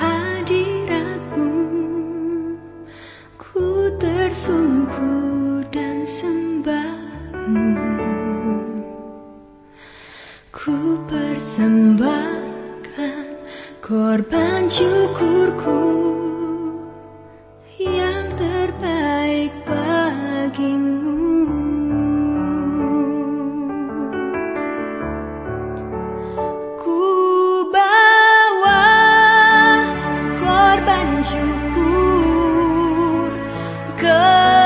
hadiratmu Ku tersungguh dan sembahmu. Ku persembahkan korban syukurku. bersyukur. Ke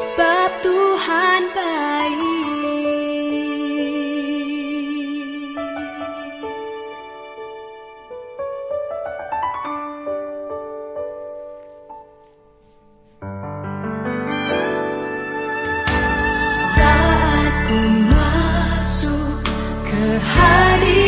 Sebab Tuhan baik. Saat ku masuk ke hari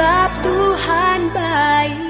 sebab Tuhan baik.